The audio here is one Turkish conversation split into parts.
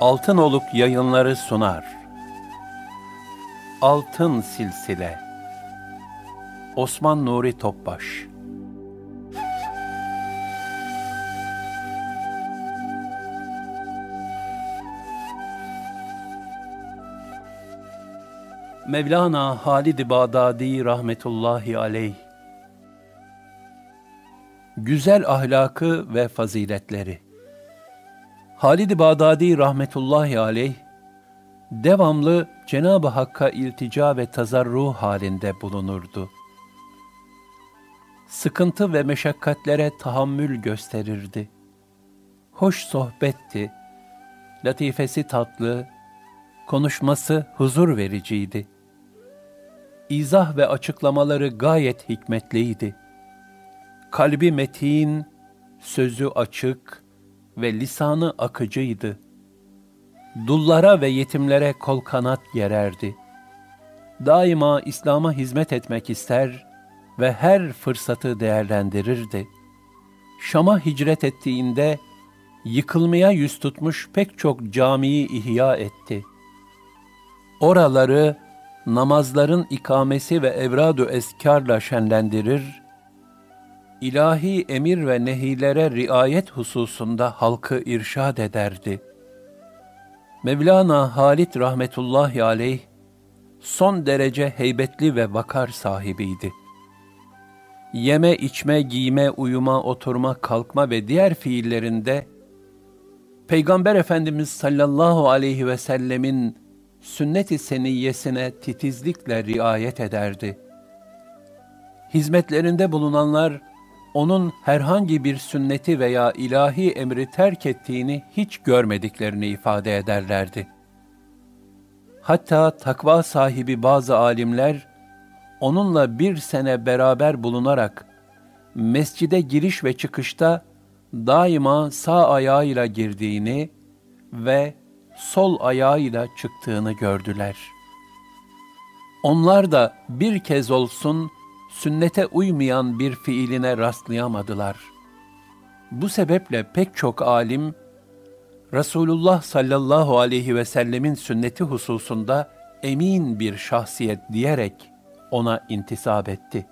Altınoluk yayınları sunar. Altın Silsile. Osman Nuri Topbaş. Mevlana Halid-i Bağdadi rahmetullahi aleyh. Güzel ahlakı ve faziletleri Halid-i Bağdadi rahmetullahi aleyh, devamlı Cenab-ı Hakk'a iltica ve tazarru halinde bulunurdu. Sıkıntı ve meşakkatlere tahammül gösterirdi. Hoş sohbetti, latifesi tatlı, konuşması huzur vericiydi. İzah ve açıklamaları gayet hikmetliydi. Kalbi metin, sözü açık, ve lisanı akıcıydı. Dullara ve yetimlere kol kanat gererdi. Daima İslam'a hizmet etmek ister ve her fırsatı değerlendirirdi. Şam'a hicret ettiğinde yıkılmaya yüz tutmuş pek çok camiyi ihya etti. Oraları namazların ikamesi ve evradu eskarla şenlendirir, ilahi emir ve nehilere riayet hususunda halkı irşad ederdi. Mevlana Halit rahmetullahi aleyh, son derece heybetli ve vakar sahibiydi. Yeme, içme, giyme, uyuma, oturma, kalkma ve diğer fiillerinde, Peygamber Efendimiz sallallahu aleyhi ve sellemin sünnet-i seniyyesine titizlikle riayet ederdi. Hizmetlerinde bulunanlar, onun herhangi bir sünneti veya ilahi emri terk ettiğini hiç görmediklerini ifade ederlerdi. Hatta takva sahibi bazı alimler, onunla bir sene beraber bulunarak, mescide giriş ve çıkışta daima sağ ayağıyla girdiğini ve sol ayağıyla çıktığını gördüler. Onlar da bir kez olsun sünnete uymayan bir fiiline rastlayamadılar. Bu sebeple pek çok alim, Resulullah sallallahu aleyhi ve sellemin sünneti hususunda emin bir şahsiyet diyerek ona intisap etti.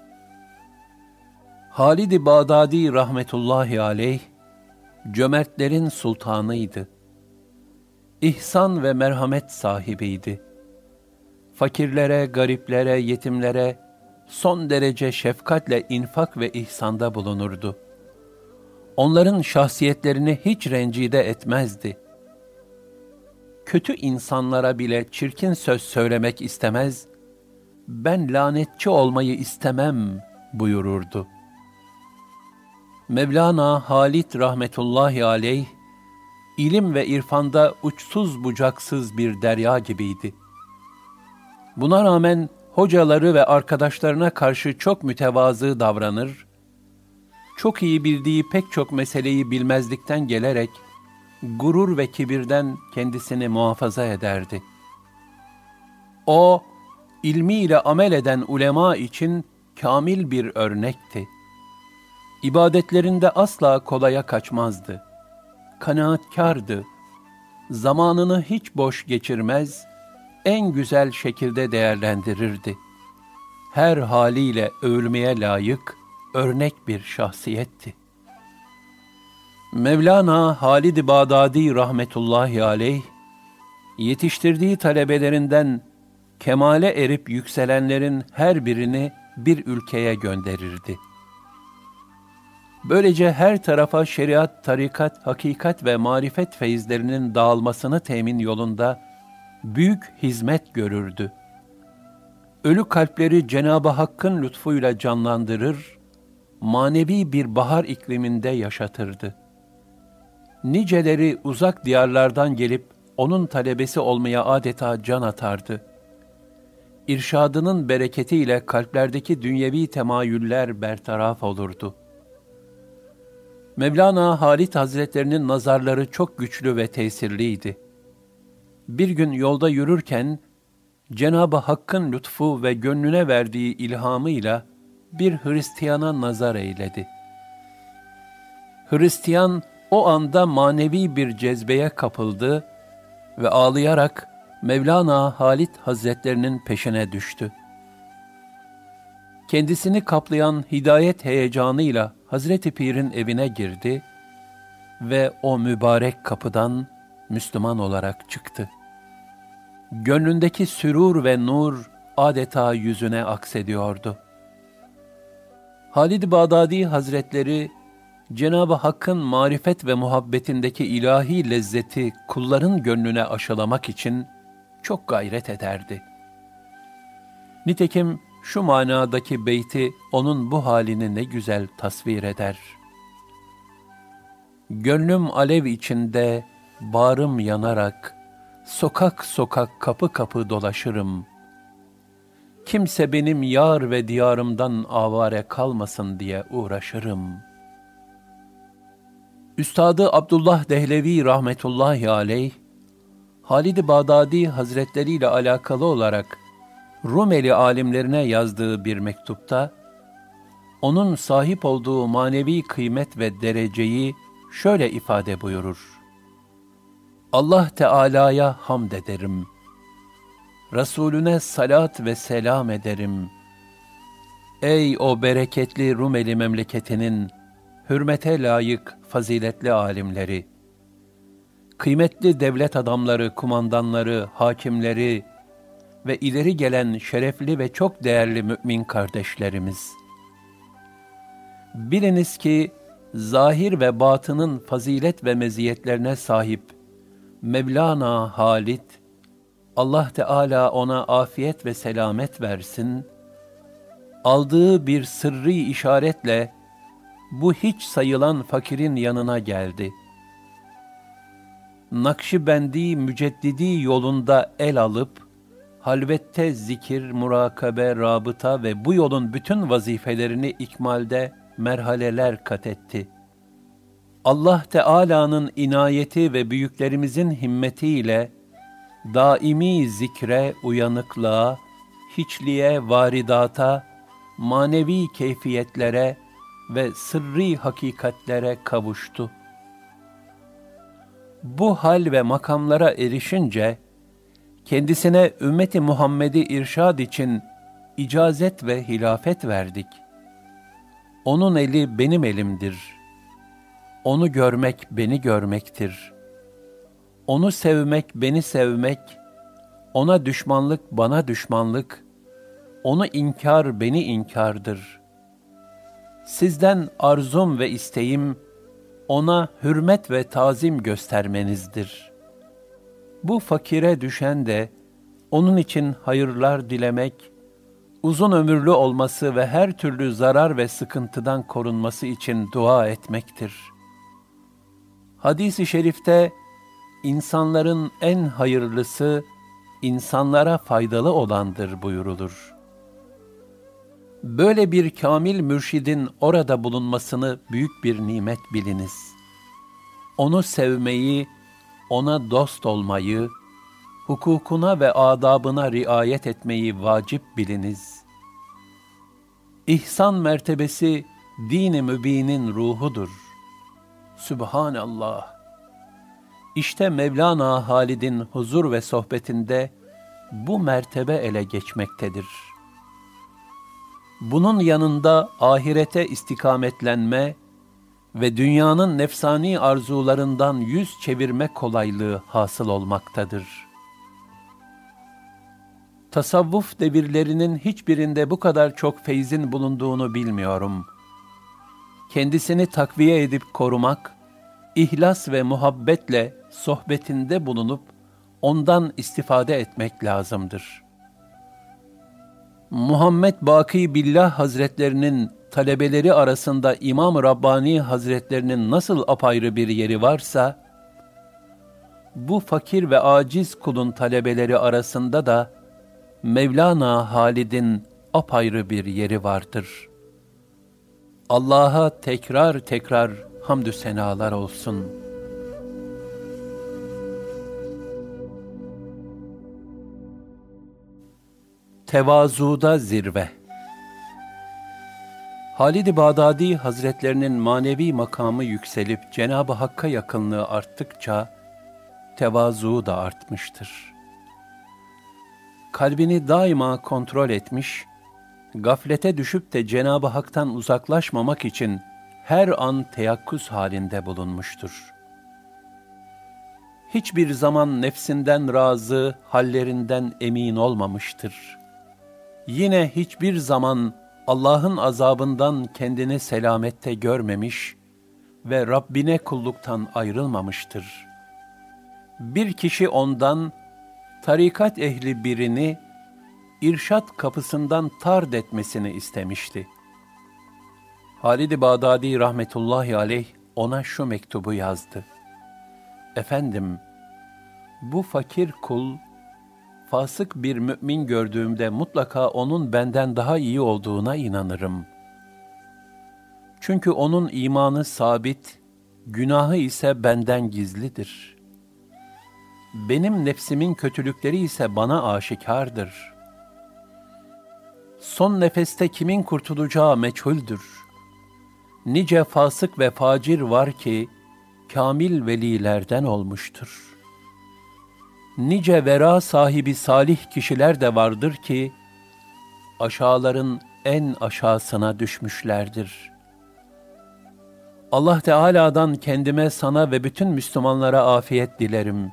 Halid-i Bağdadi rahmetullahi aleyh, cömertlerin sultanıydı. İhsan ve merhamet sahibiydi. Fakirlere, gariplere, yetimlere, son derece şefkatle infak ve ihsanda bulunurdu. Onların şahsiyetlerini hiç rencide etmezdi. Kötü insanlara bile çirkin söz söylemek istemez, ben lanetçi olmayı istemem buyururdu. Mevlana Halit rahmetullahi aleyh, ilim ve irfanda uçsuz bucaksız bir derya gibiydi. Buna rağmen hocaları ve arkadaşlarına karşı çok mütevazı davranır, çok iyi bildiği pek çok meseleyi bilmezlikten gelerek, gurur ve kibirden kendisini muhafaza ederdi. O, ilmiyle amel eden ulema için kamil bir örnekti. İbadetlerinde asla kolaya kaçmazdı. Kanaatkardı. Zamanını hiç boş geçirmez, en güzel şekilde değerlendirirdi. Her haliyle övülmeye layık, örnek bir şahsiyetti. Mevlana Halid-i Bağdadi rahmetullahi aleyh, yetiştirdiği talebelerinden kemale erip yükselenlerin her birini bir ülkeye gönderirdi. Böylece her tarafa şeriat, tarikat, hakikat ve marifet feyizlerinin dağılmasını temin yolunda büyük hizmet görürdü. Ölü kalpleri Cenab-ı Hakk'ın lütfuyla canlandırır, manevi bir bahar ikliminde yaşatırdı. Niceleri uzak diyarlardan gelip onun talebesi olmaya adeta can atardı. İrşadının bereketiyle kalplerdeki dünyevi temayüller bertaraf olurdu. Mevlana Halit Hazretlerinin nazarları çok güçlü ve tesirliydi bir gün yolda yürürken Cenab-ı Hakk'ın lütfu ve gönlüne verdiği ilhamıyla bir Hristiyana nazar eyledi. Hristiyan o anda manevi bir cezbeye kapıldı ve ağlayarak Mevlana Halit Hazretlerinin peşine düştü. Kendisini kaplayan hidayet heyecanıyla Hazreti Pir'in evine girdi ve o mübarek kapıdan Müslüman olarak çıktı. Gönlündeki sürur ve nur adeta yüzüne aksediyordu. Halid Bağdadi Hazretleri Cenab-ı Hakk'ın marifet ve muhabbetindeki ilahi lezzeti kulların gönlüne aşılamak için çok gayret ederdi. Nitekim şu manadaki beyti onun bu halini ne güzel tasvir eder. Gönlüm alev içinde, bağrım yanarak, sokak sokak kapı kapı dolaşırım. Kimse benim yar ve diyarımdan avare kalmasın diye uğraşırım. Üstadı Abdullah Dehlevi rahmetullahi aleyh, Halid-i Bağdadi Hazretleri ile alakalı olarak Rumeli alimlerine yazdığı bir mektupta, onun sahip olduğu manevi kıymet ve dereceyi şöyle ifade buyurur. Allah Teala'ya hamd ederim. Resulüne salat ve selam ederim. Ey o bereketli Rumeli memleketinin hürmete layık faziletli alimleri! Kıymetli devlet adamları, kumandanları, hakimleri ve ileri gelen şerefli ve çok değerli mümin kardeşlerimiz! Biliniz ki, zahir ve batının fazilet ve meziyetlerine sahip Mevlana Halit, Allah Teala ona afiyet ve selamet versin, aldığı bir sırrı işaretle bu hiç sayılan fakirin yanına geldi. Nakşibendi müceddidi yolunda el alıp, halvette zikir, murakabe, rabıta ve bu yolun bütün vazifelerini ikmalde merhaleler kat etti. Allah Teala'nın inayeti ve büyüklerimizin himmetiyle daimi zikre, uyanıklığa, hiçliğe, varidata, manevi keyfiyetlere ve sırrı hakikatlere kavuştu. Bu hal ve makamlara erişince, kendisine ümmeti Muhammed'i irşad için icazet ve hilafet verdik. Onun eli benim elimdir. Onu görmek beni görmektir. Onu sevmek beni sevmek, ona düşmanlık bana düşmanlık, onu inkar beni inkardır. Sizden arzum ve isteğim, ona hürmet ve tazim göstermenizdir. Bu fakire düşen de, onun için hayırlar dilemek, uzun ömürlü olması ve her türlü zarar ve sıkıntıdan korunması için dua etmektir. Hadis-i şerifte, insanların en hayırlısı, insanlara faydalı olandır buyurulur. Böyle bir kamil mürşidin orada bulunmasını büyük bir nimet biliniz. Onu sevmeyi, ona dost olmayı, hukukuna ve adabına riayet etmeyi vacip biliniz. İhsan mertebesi din-i mübinin ruhudur. Sübhanallah. İşte Mevlana Halid'in huzur ve sohbetinde bu mertebe ele geçmektedir. Bunun yanında ahirete istikametlenme ve dünyanın nefsani arzularından yüz çevirme kolaylığı hasıl olmaktadır. Tasavvuf devirlerinin hiçbirinde bu kadar çok feyzin bulunduğunu bilmiyorum. Kendisini takviye edip korumak, ihlas ve muhabbetle sohbetinde bulunup ondan istifade etmek lazımdır. Muhammed Baki Billah Hazretlerinin talebeleri arasında İmam Rabbani Hazretlerinin nasıl apayrı bir yeri varsa, bu fakir ve aciz kulun talebeleri arasında da Mevlana Halid'in apayrı bir yeri vardır. Allah'a tekrar tekrar hamdü senalar olsun. Tevazuda zirve Halid-i Bağdadi Hazretlerinin manevi makamı yükselip Cenab-ı Hakk'a yakınlığı arttıkça, tevazu da artmıştır. Kalbini daima kontrol etmiş, gaflete düşüp de Cenab-ı Hak'tan uzaklaşmamak için her an teyakkuz halinde bulunmuştur. Hiçbir zaman nefsinden razı, hallerinden emin olmamıştır. Yine hiçbir zaman Allah'ın azabından kendini selamette görmemiş ve Rabbine kulluktan ayrılmamıştır. Bir kişi ondan, tarikat ehli birini, irşat kapısından tard etmesini istemişti. Halid-i Bağdadi rahmetullahi aleyh ona şu mektubu yazdı. Efendim, bu fakir kul, fasık bir mümin gördüğümde mutlaka onun benden daha iyi olduğuna inanırım. Çünkü onun imanı sabit, günahı ise benden gizlidir. Benim nefsimin kötülükleri ise bana aşikardır. Son nefeste kimin kurtulacağı meçhuldür. Nice fasık ve facir var ki, kamil velilerden olmuştur.'' nice vera sahibi salih kişiler de vardır ki, aşağıların en aşağısına düşmüşlerdir. Allah Teala'dan kendime, sana ve bütün Müslümanlara afiyet dilerim.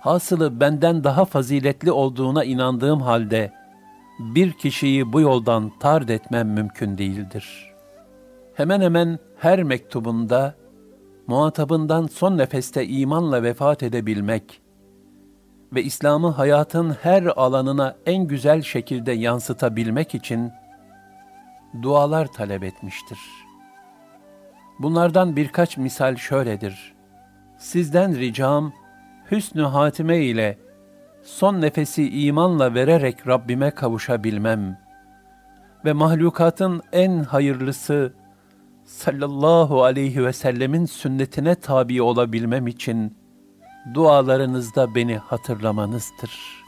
Hasılı benden daha faziletli olduğuna inandığım halde, bir kişiyi bu yoldan tard etmem mümkün değildir. Hemen hemen her mektubunda, muhatabından son nefeste imanla vefat edebilmek, ve İslam'ı hayatın her alanına en güzel şekilde yansıtabilmek için dualar talep etmiştir. Bunlardan birkaç misal şöyledir. Sizden ricam, hüsnü hatime ile son nefesi imanla vererek Rabbime kavuşabilmem ve mahlukatın en hayırlısı sallallahu aleyhi ve sellemin sünnetine tabi olabilmem için dualarınızda beni hatırlamanızdır.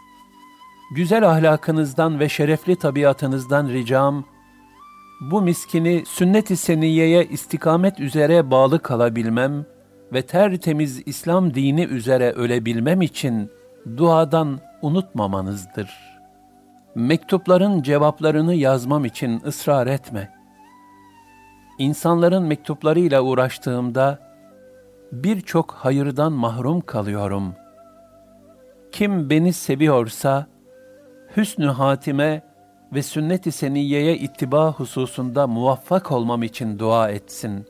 Güzel ahlakınızdan ve şerefli tabiatınızdan ricam, bu miskini sünnet-i seniyeye istikamet üzere bağlı kalabilmem ve tertemiz İslam dini üzere ölebilmem için duadan unutmamanızdır. Mektupların cevaplarını yazmam için ısrar etme. İnsanların mektuplarıyla uğraştığımda, birçok hayırdan mahrum kalıyorum. Kim beni seviyorsa, hüsnü hatime ve sünnet-i seniyeye ittiba hususunda muvaffak olmam için dua etsin.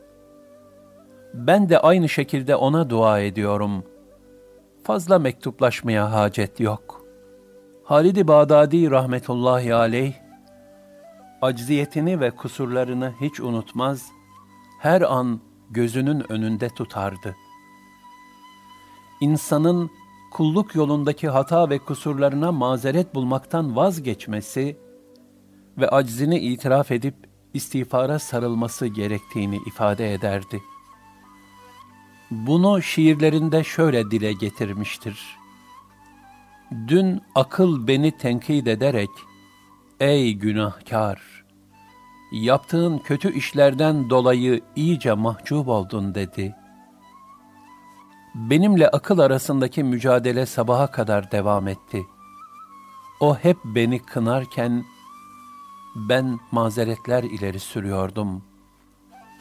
Ben de aynı şekilde ona dua ediyorum. Fazla mektuplaşmaya hacet yok. Halid-i Bağdadi rahmetullahi aleyh, acziyetini ve kusurlarını hiç unutmaz, her an gözünün önünde tutardı. İnsanın kulluk yolundaki hata ve kusurlarına mazeret bulmaktan vazgeçmesi ve aczini itiraf edip istiğfara sarılması gerektiğini ifade ederdi. Bunu şiirlerinde şöyle dile getirmiştir. Dün akıl beni tenkit ederek, ey günahkar! yaptığın kötü işlerden dolayı iyice mahcup oldun dedi. Benimle akıl arasındaki mücadele sabaha kadar devam etti. O hep beni kınarken ben mazeretler ileri sürüyordum.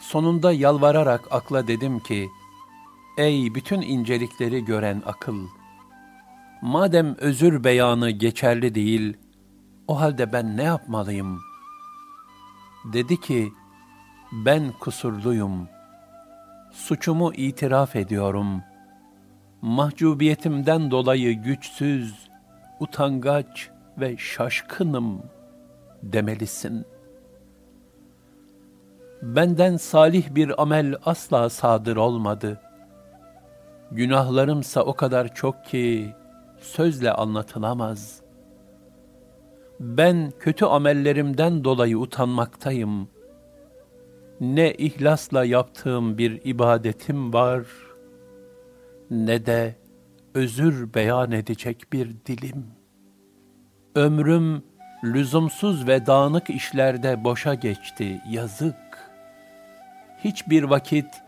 Sonunda yalvararak akla dedim ki, Ey bütün incelikleri gören akıl! Madem özür beyanı geçerli değil, o halde ben ne yapmalıyım?'' Dedi ki, ben kusurluyum. Suçumu itiraf ediyorum. Mahcubiyetimden dolayı güçsüz, utangaç ve şaşkınım demelisin. Benden salih bir amel asla sadır olmadı. Günahlarımsa o kadar çok ki sözle anlatılamaz.'' Ben kötü amellerimden dolayı utanmaktayım. Ne ihlasla yaptığım bir ibadetim var, ne de özür beyan edecek bir dilim. Ömrüm lüzumsuz ve dağınık işlerde boşa geçti, yazık. Hiçbir vakit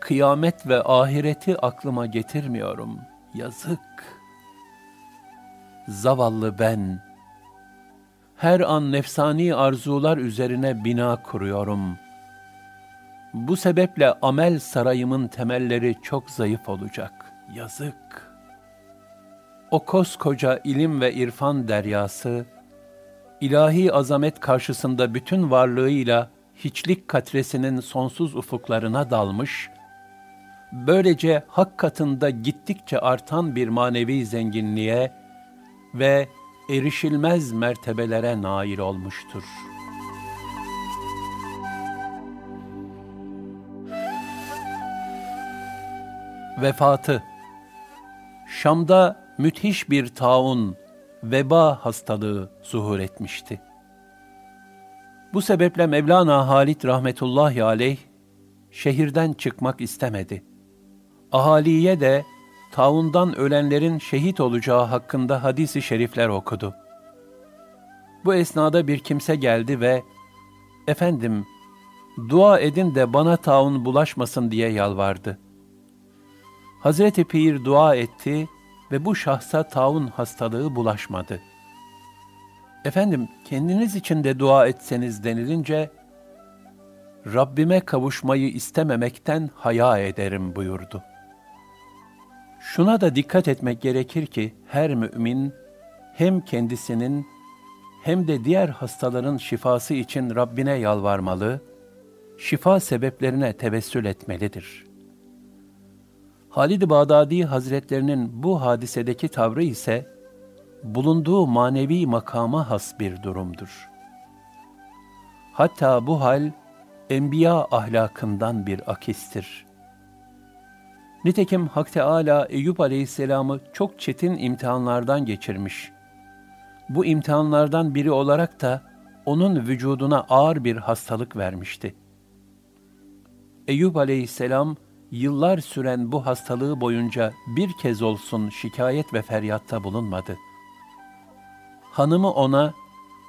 kıyamet ve ahireti aklıma getirmiyorum.'' yazık. Zavallı ben, her an nefsani arzular üzerine bina kuruyorum. Bu sebeple amel sarayımın temelleri çok zayıf olacak. Yazık. O koskoca ilim ve irfan deryası, ilahi azamet karşısında bütün varlığıyla hiçlik katresinin sonsuz ufuklarına dalmış, böylece hak katında gittikçe artan bir manevi zenginliğe ve erişilmez mertebelere nail olmuştur. Vefatı Şam'da müthiş bir taun, veba hastalığı zuhur etmişti. Bu sebeple Mevlana Halit rahmetullahi aleyh şehirden çıkmak istemedi. Ahaliye de taundan ölenlerin şehit olacağı hakkında hadisi şerifler okudu. Bu esnada bir kimse geldi ve "Efendim, dua edin de bana taun bulaşmasın." diye yalvardı. Hazreti Pir dua etti ve bu şahsa taun hastalığı bulaşmadı. Efendim, kendiniz için de dua etseniz denilince, Rabbime kavuşmayı istememekten haya ederim buyurdu. Şuna da dikkat etmek gerekir ki her mümin hem kendisinin hem de diğer hastaların şifası için Rabbine yalvarmalı, şifa sebeplerine tevessül etmelidir. Halid-i Bağdadi Hazretlerinin bu hadisedeki tavrı ise, bulunduğu manevi makama has bir durumdur. Hatta bu hal, enbiya ahlakından bir akistir.'' Nitekim Hak Teala Eyüp Aleyhisselam'ı çok çetin imtihanlardan geçirmiş. Bu imtihanlardan biri olarak da onun vücuduna ağır bir hastalık vermişti. Eyüp Aleyhisselam yıllar süren bu hastalığı boyunca bir kez olsun şikayet ve feryatta bulunmadı. Hanımı ona,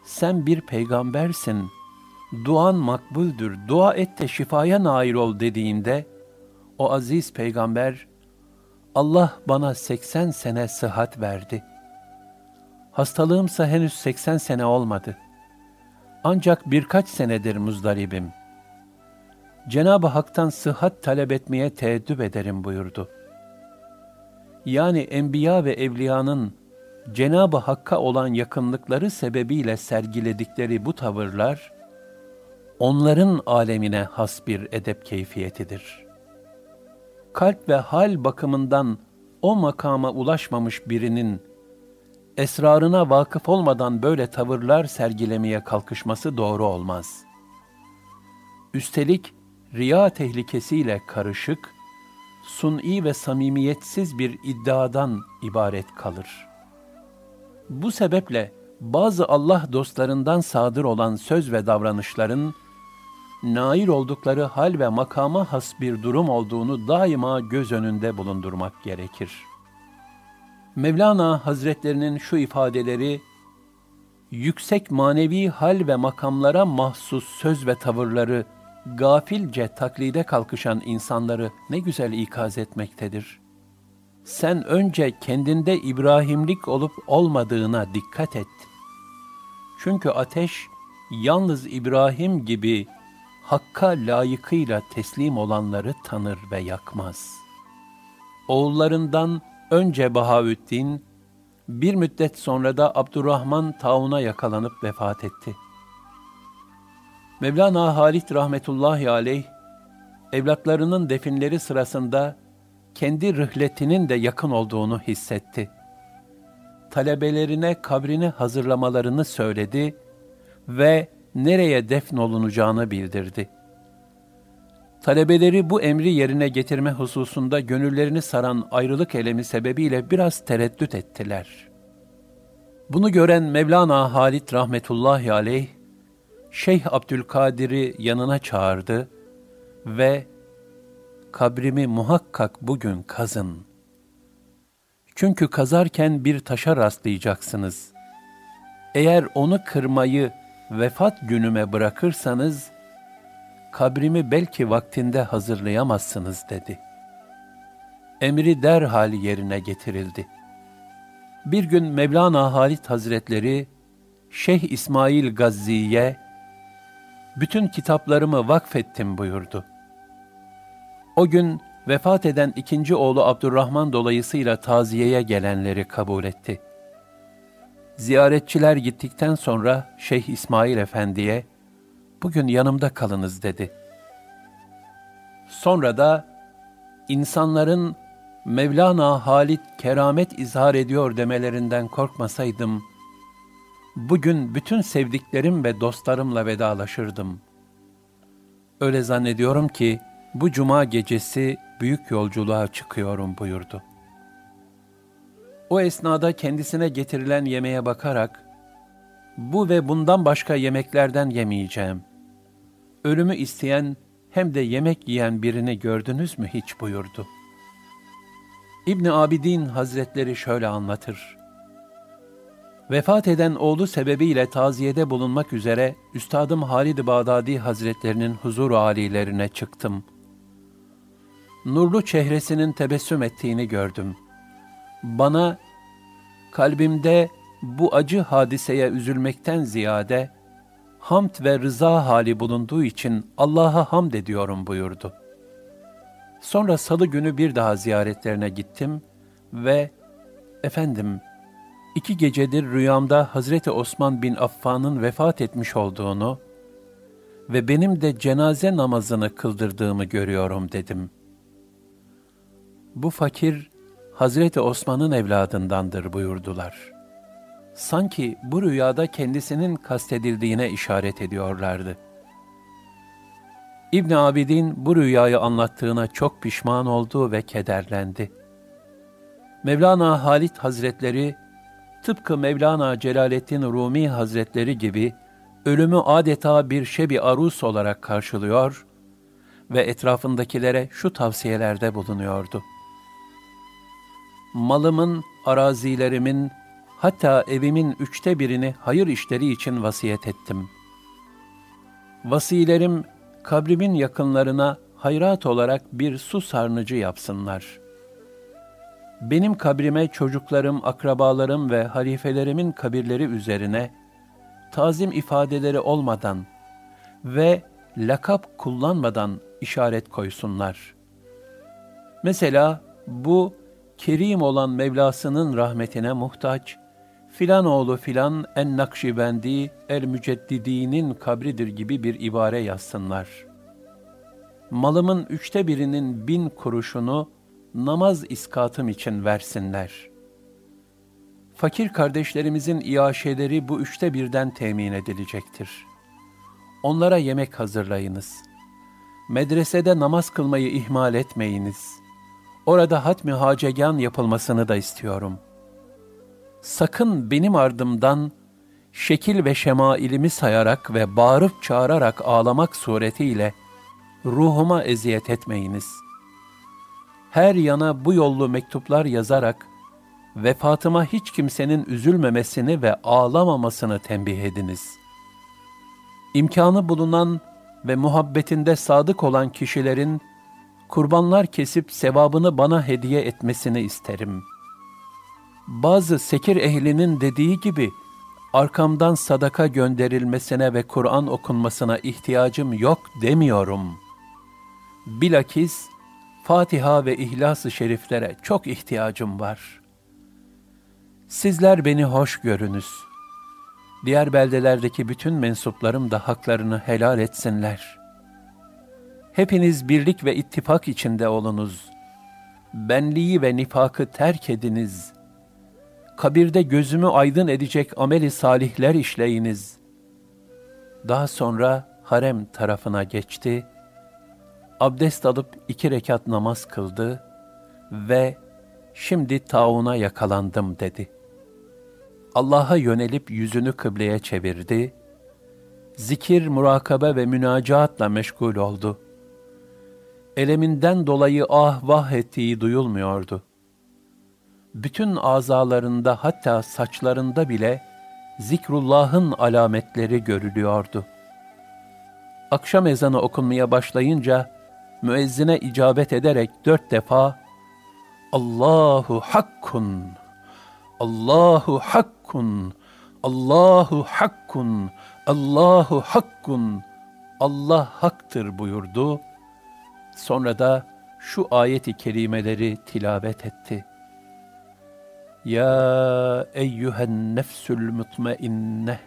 sen bir peygambersin, duan makbuldür, dua et de şifaya nail ol dediğinde, o aziz peygamber, Allah bana 80 sene sıhhat verdi. Hastalığımsa henüz 80 sene olmadı. Ancak birkaç senedir muzdaribim. Cenab-ı Hak'tan sıhhat talep etmeye teeddüp ederim buyurdu. Yani enbiya ve evliyanın Cenab-ı Hakk'a olan yakınlıkları sebebiyle sergiledikleri bu tavırlar, onların alemine has bir edep keyfiyetidir.'' Kalp ve hal bakımından o makama ulaşmamış birinin esrarına vakıf olmadan böyle tavırlar sergilemeye kalkışması doğru olmaz. Üstelik riya tehlikesiyle karışık, suni ve samimiyetsiz bir iddiadan ibaret kalır. Bu sebeple bazı Allah dostlarından sadır olan söz ve davranışların nail oldukları hal ve makama has bir durum olduğunu daima göz önünde bulundurmak gerekir. Mevlana Hazretlerinin şu ifadeleri, yüksek manevi hal ve makamlara mahsus söz ve tavırları, gafilce taklide kalkışan insanları ne güzel ikaz etmektedir. Sen önce kendinde İbrahimlik olup olmadığına dikkat et. Çünkü ateş, yalnız İbrahim gibi Hakka layıkıyla teslim olanları tanır ve yakmaz. Oğullarından önce Bahaüddin, bir müddet sonra da Abdurrahman tauna yakalanıp vefat etti. Mevlana Halit rahmetullahi aleyh, evlatlarının definleri sırasında kendi rıhletinin de yakın olduğunu hissetti. Talebelerine kabrini hazırlamalarını söyledi ve nereye defnolunacağını bildirdi. Talebeleri bu emri yerine getirme hususunda gönüllerini saran ayrılık elemi sebebiyle biraz tereddüt ettiler. Bunu gören Mevlana Halit rahmetullahi aleyh, Şeyh Abdülkadir'i yanına çağırdı ve kabrimi muhakkak bugün kazın. Çünkü kazarken bir taşa rastlayacaksınız. Eğer onu kırmayı vefat günüme bırakırsanız, kabrimi belki vaktinde hazırlayamazsınız dedi. emri derhal yerine getirildi. Bir gün Mevlana Halit Hazretleri, Şeyh İsmail Gazzi'ye, bütün kitaplarımı vakfettim buyurdu. O gün vefat eden ikinci oğlu Abdurrahman dolayısıyla taziyeye gelenleri kabul etti. Ziyaretçiler gittikten sonra Şeyh İsmail Efendi'ye, bugün yanımda kalınız dedi. Sonra da insanların Mevlana Halit keramet izhar ediyor demelerinden korkmasaydım, bugün bütün sevdiklerim ve dostlarımla vedalaşırdım. Öyle zannediyorum ki, bu cuma gecesi büyük yolculuğa çıkıyorum buyurdu. O esnada kendisine getirilen yemeğe bakarak, bu ve bundan başka yemeklerden yemeyeceğim. Ölümü isteyen hem de yemek yiyen birini gördünüz mü hiç buyurdu. İbn Abidin Hazretleri şöyle anlatır. Vefat eden oğlu sebebiyle taziyede bulunmak üzere Üstadım Halid-i Bağdadi Hazretlerinin huzur alilerine çıktım. Nurlu çehresinin tebessüm ettiğini gördüm. Bana kalbimde bu acı hadiseye üzülmekten ziyade hamd ve rıza hali bulunduğu için Allah'a hamd ediyorum buyurdu. Sonra salı günü bir daha ziyaretlerine gittim ve efendim iki gecedir rüyamda Hazreti Osman bin Affan'ın vefat etmiş olduğunu ve benim de cenaze namazını kıldırdığımı görüyorum dedim. Bu fakir Hazreti Osman'ın evladındandır buyurdular. Sanki bu rüyada kendisinin kastedildiğine işaret ediyorlardı. İbn Abidin bu rüyayı anlattığına çok pişman oldu ve kederlendi. Mevlana Halit Hazretleri tıpkı Mevlana Celaleddin Rumi Hazretleri gibi ölümü adeta bir şebi arus olarak karşılıyor ve etrafındakilere şu tavsiyelerde bulunuyordu. Malımın, arazilerimin, hatta evimin üçte birini hayır işleri için vasiyet ettim. Vasilerim, kabrimin yakınlarına hayrat olarak bir su sarnıcı yapsınlar. Benim kabrime çocuklarım, akrabalarım ve halifelerimin kabirleri üzerine tazim ifadeleri olmadan ve lakap kullanmadan işaret koysunlar. Mesela bu kerim olan Mevlasının rahmetine muhtaç, filan oğlu filan en nakşibendi el müceddidinin kabridir gibi bir ibare yazsınlar. Malımın üçte birinin bin kuruşunu namaz iskatım için versinler. Fakir kardeşlerimizin iaşeleri bu üçte birden temin edilecektir. Onlara yemek hazırlayınız. Medresede namaz kılmayı ihmal etmeyiniz. Orada hatmi hacegan yapılmasını da istiyorum. Sakın benim ardımdan şekil ve şemailimi sayarak ve bağırıp çağırarak ağlamak suretiyle ruhuma eziyet etmeyiniz.'' her yana bu yollu mektuplar yazarak vefatıma hiç kimsenin üzülmemesini ve ağlamamasını tembih ediniz. İmkanı bulunan ve muhabbetinde sadık olan kişilerin kurbanlar kesip sevabını bana hediye etmesini isterim. Bazı sekir ehlinin dediği gibi arkamdan sadaka gönderilmesine ve Kur'an okunmasına ihtiyacım yok demiyorum. Bilakis Fatiha ve İhlas-ı Şeriflere çok ihtiyacım var. Sizler beni hoş görünüz. Diğer beldelerdeki bütün mensuplarım da haklarını helal etsinler. Hepiniz birlik ve ittifak içinde olunuz. Benliği ve nifakı terk ediniz. Kabirde gözümü aydın edecek ameli salihler işleyiniz. Daha sonra harem tarafına geçti abdest alıp iki rekat namaz kıldı ve şimdi tauna yakalandım dedi. Allah'a yönelip yüzünü kıbleye çevirdi. Zikir, murakabe ve münacaatla meşgul oldu. Eleminden dolayı ah vah ettiği duyulmuyordu. Bütün azalarında hatta saçlarında bile zikrullahın alametleri görülüyordu. Akşam ezanı okunmaya başlayınca müezzine icabet ederek dört defa Allahu hakkun, Allahu hakkun, Allahu hakkun, Allahu hakkun, Allah haktır buyurdu. Sonra da şu ayeti kerimeleri tilavet etti. Ya eyyühen nefsül mutmainneh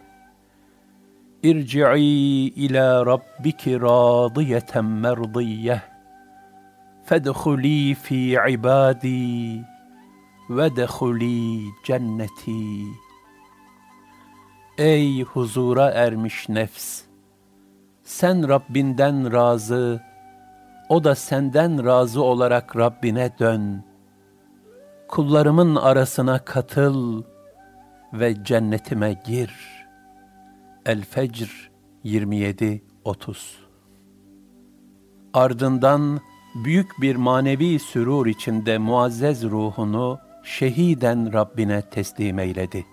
irci'i ila rabbiki radiyeten merdiyyeh fedhuli fi ibadi ve dehuli cenneti. Ey huzura ermiş nefs! Sen Rabbinden razı, o da senden razı olarak Rabbine dön. Kullarımın arasına katıl ve cennetime gir. El-Fecr 27-30 Ardından büyük bir manevi sürur içinde muazzez ruhunu şehiden Rabbine teslim eyledi.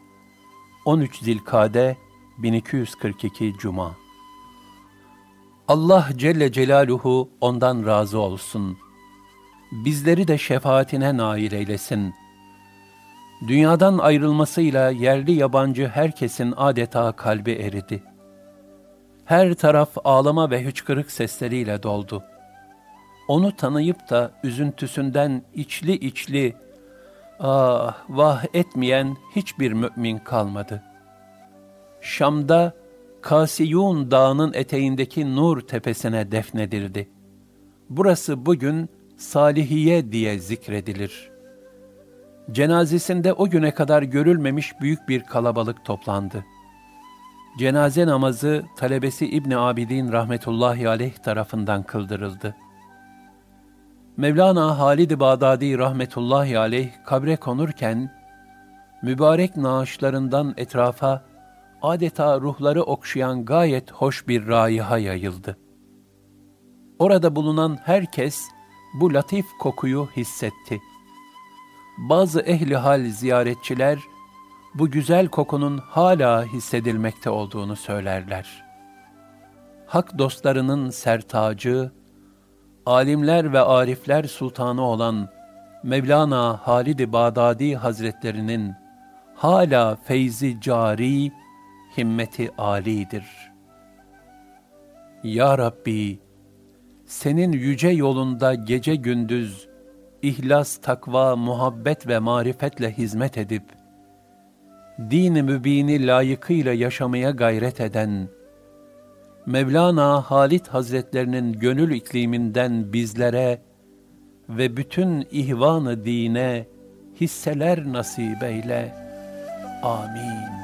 13 Zilkade 1242 Cuma Allah Celle Celaluhu ondan razı olsun. Bizleri de şefaatine nail eylesin. Dünyadan ayrılmasıyla yerli yabancı herkesin adeta kalbi eridi. Her taraf ağlama ve hıçkırık sesleriyle doldu. Onu tanıyıp da üzüntüsünden içli içli, ah vah etmeyen hiçbir mümin kalmadı. Şam'da Kasiyun dağının eteğindeki Nur tepesine defnedildi. Burası bugün Salihiye diye zikredilir. Cenazesinde o güne kadar görülmemiş büyük bir kalabalık toplandı. Cenaze namazı talebesi İbni Abidin rahmetullahi aleyh tarafından kıldırıldı. Mevlana Halid-i Bağdadi rahmetullahi aleyh kabre konurken, mübarek naaşlarından etrafa adeta ruhları okşayan gayet hoş bir raiha yayıldı. Orada bulunan herkes bu latif kokuyu hissetti. Bazı ehli hal ziyaretçiler bu güzel kokunun hala hissedilmekte olduğunu söylerler. Hak dostlarının sertacı, alimler ve arifler sultanı olan Mevlana Halid-i Bağdadi Hazretlerinin hala feyzi cari, himmeti âlidir. Ya Rabbi, senin yüce yolunda gece gündüz, ihlas, takva, muhabbet ve marifetle hizmet edip, din-i mübini layıkıyla yaşamaya gayret eden, Mevlana Halit Hazretlerinin gönül ikliminden bizlere ve bütün ihvanı dine hisseler nasip eyle. Amin.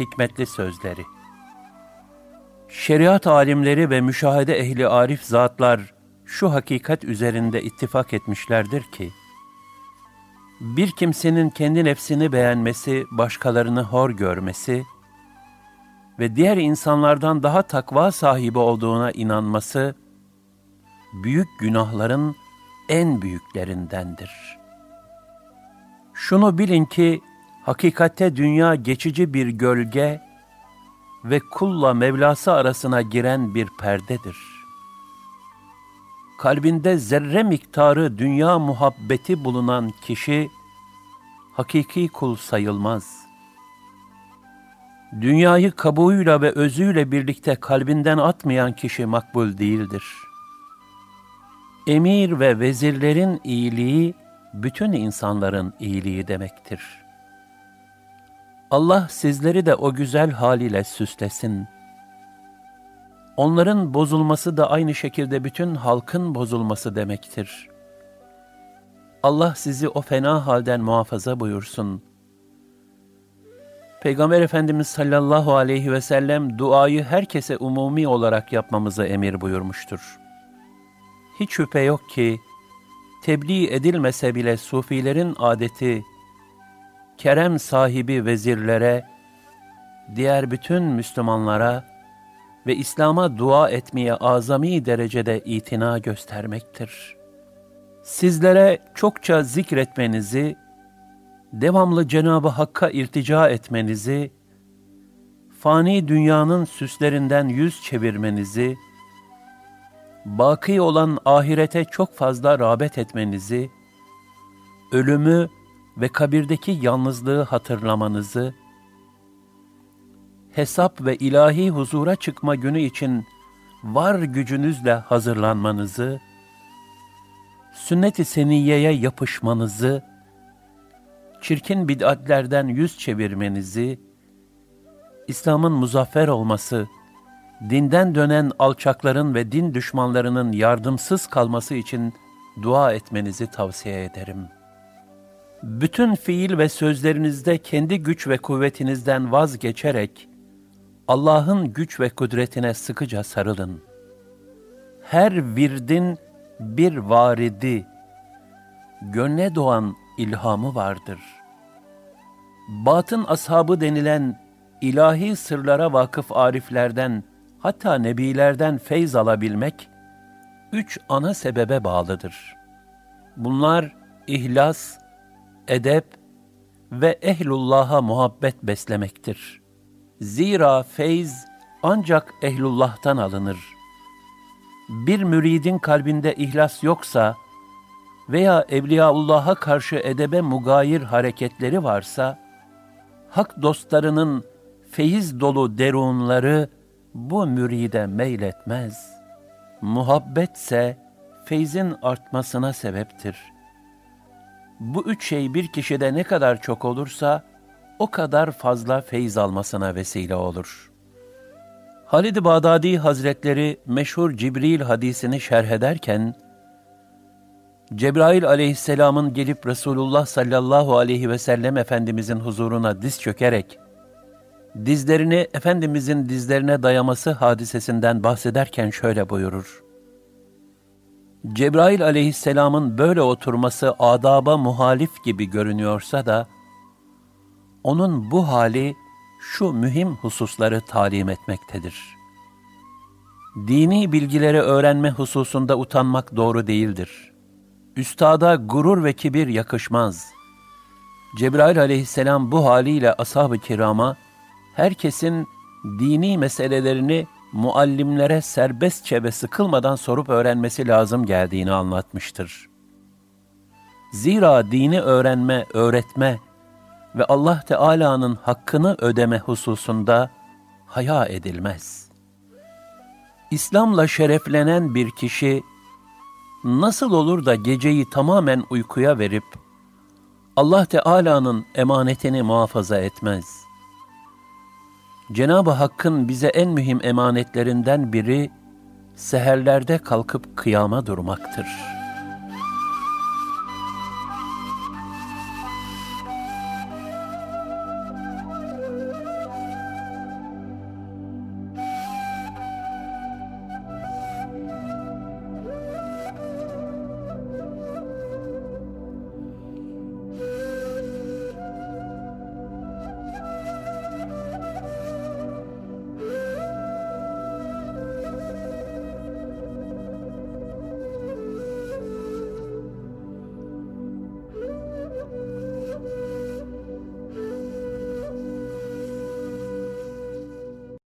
Hikmetli sözleri. Şeriat alimleri ve müşahede ehli arif zatlar şu hakikat üzerinde ittifak etmişlerdir ki, bir kimsenin kendi nefsini beğenmesi, başkalarını hor görmesi ve diğer insanlardan daha takva sahibi olduğuna inanması, büyük günahların en büyüklerindendir. Şunu bilin ki, Hakikatte dünya geçici bir gölge ve kulla Mevlası arasına giren bir perdedir. Kalbinde zerre miktarı dünya muhabbeti bulunan kişi, hakiki kul sayılmaz. Dünyayı kabuğuyla ve özüyle birlikte kalbinden atmayan kişi makbul değildir. Emir ve vezirlerin iyiliği, bütün insanların iyiliği demektir.'' Allah sizleri de o güzel haliyle süslesin. Onların bozulması da aynı şekilde bütün halkın bozulması demektir. Allah sizi o fena halden muhafaza buyursun. Peygamber Efendimiz sallallahu aleyhi ve sellem duayı herkese umumi olarak yapmamızı emir buyurmuştur. Hiç şüphe yok ki, tebliğ edilmese bile sufilerin adeti, kerem sahibi vezirlere, diğer bütün Müslümanlara ve İslam'a dua etmeye azami derecede itina göstermektir. Sizlere çokça zikretmenizi, devamlı Cenab-ı Hakk'a irtica etmenizi, fani dünyanın süslerinden yüz çevirmenizi, baki olan ahirete çok fazla rağbet etmenizi, ölümü ve kabirdeki yalnızlığı hatırlamanızı, hesap ve ilahi huzura çıkma günü için var gücünüzle hazırlanmanızı, sünnet-i seniyeye yapışmanızı, çirkin bid'atlerden yüz çevirmenizi, İslam'ın muzaffer olması, dinden dönen alçakların ve din düşmanlarının yardımsız kalması için dua etmenizi tavsiye ederim. Bütün fiil ve sözlerinizde kendi güç ve kuvvetinizden vazgeçerek, Allah'ın güç ve kudretine sıkıca sarılın. Her virdin bir varidi, gönle doğan ilhamı vardır. Batın ashabı denilen ilahi sırlara vakıf ariflerden, hatta nebilerden feyz alabilmek, üç ana sebebe bağlıdır. Bunlar ihlas, edep ve ehlullah'a muhabbet beslemektir. Zira feyz ancak ehlullah'tan alınır. Bir müridin kalbinde ihlas yoksa veya Evliyaullah'a karşı edebe mugayir hareketleri varsa, hak dostlarının feyiz dolu derunları bu müride meyletmez. Muhabbetse feyzin artmasına sebeptir. Bu üç şey bir kişide ne kadar çok olursa, o kadar fazla feyz almasına vesile olur. Halid-i Bağdadi Hazretleri meşhur Cibril hadisini şerh ederken, Cebrail aleyhisselamın gelip Resulullah sallallahu aleyhi ve sellem Efendimizin huzuruna diz çökerek, dizlerini Efendimizin dizlerine dayaması hadisesinden bahsederken şöyle buyurur. Cebrail aleyhisselamın böyle oturması adaba muhalif gibi görünüyorsa da, onun bu hali şu mühim hususları talim etmektedir. Dini bilgileri öğrenme hususunda utanmak doğru değildir. Üstada gurur ve kibir yakışmaz. Cebrail aleyhisselam bu haliyle ashab-ı kirama, herkesin dini meselelerini muallimlere serbestçe ve sıkılmadan sorup öğrenmesi lazım geldiğini anlatmıştır. Zira dini öğrenme, öğretme ve Allah Teala'nın hakkını ödeme hususunda haya edilmez. İslam'la şereflenen bir kişi nasıl olur da geceyi tamamen uykuya verip Allah Teala'nın emanetini muhafaza etmez? Cenab-ı Hakk'ın bize en mühim emanetlerinden biri seherlerde kalkıp kıyama durmaktır.''